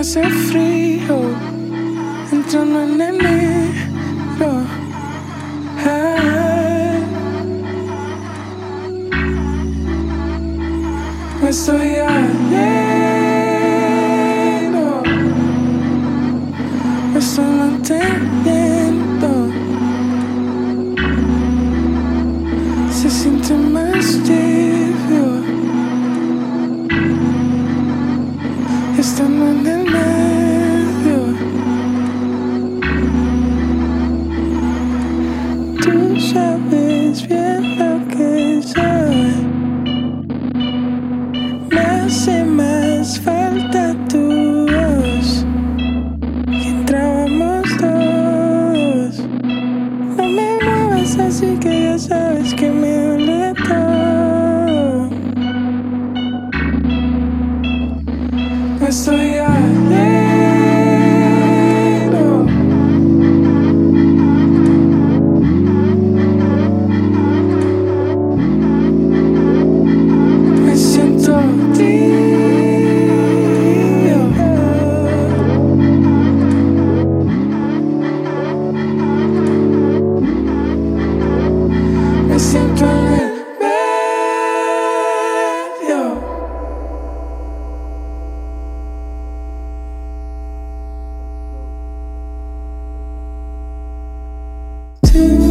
Hace frío entrando en enero. Ay. Me estoy alegro. Tú sabes bien lo que soy. Me hace más falta tu voz. Entrábamos dos. No me muevas así que ya sabes que me duele todo. Me estoy to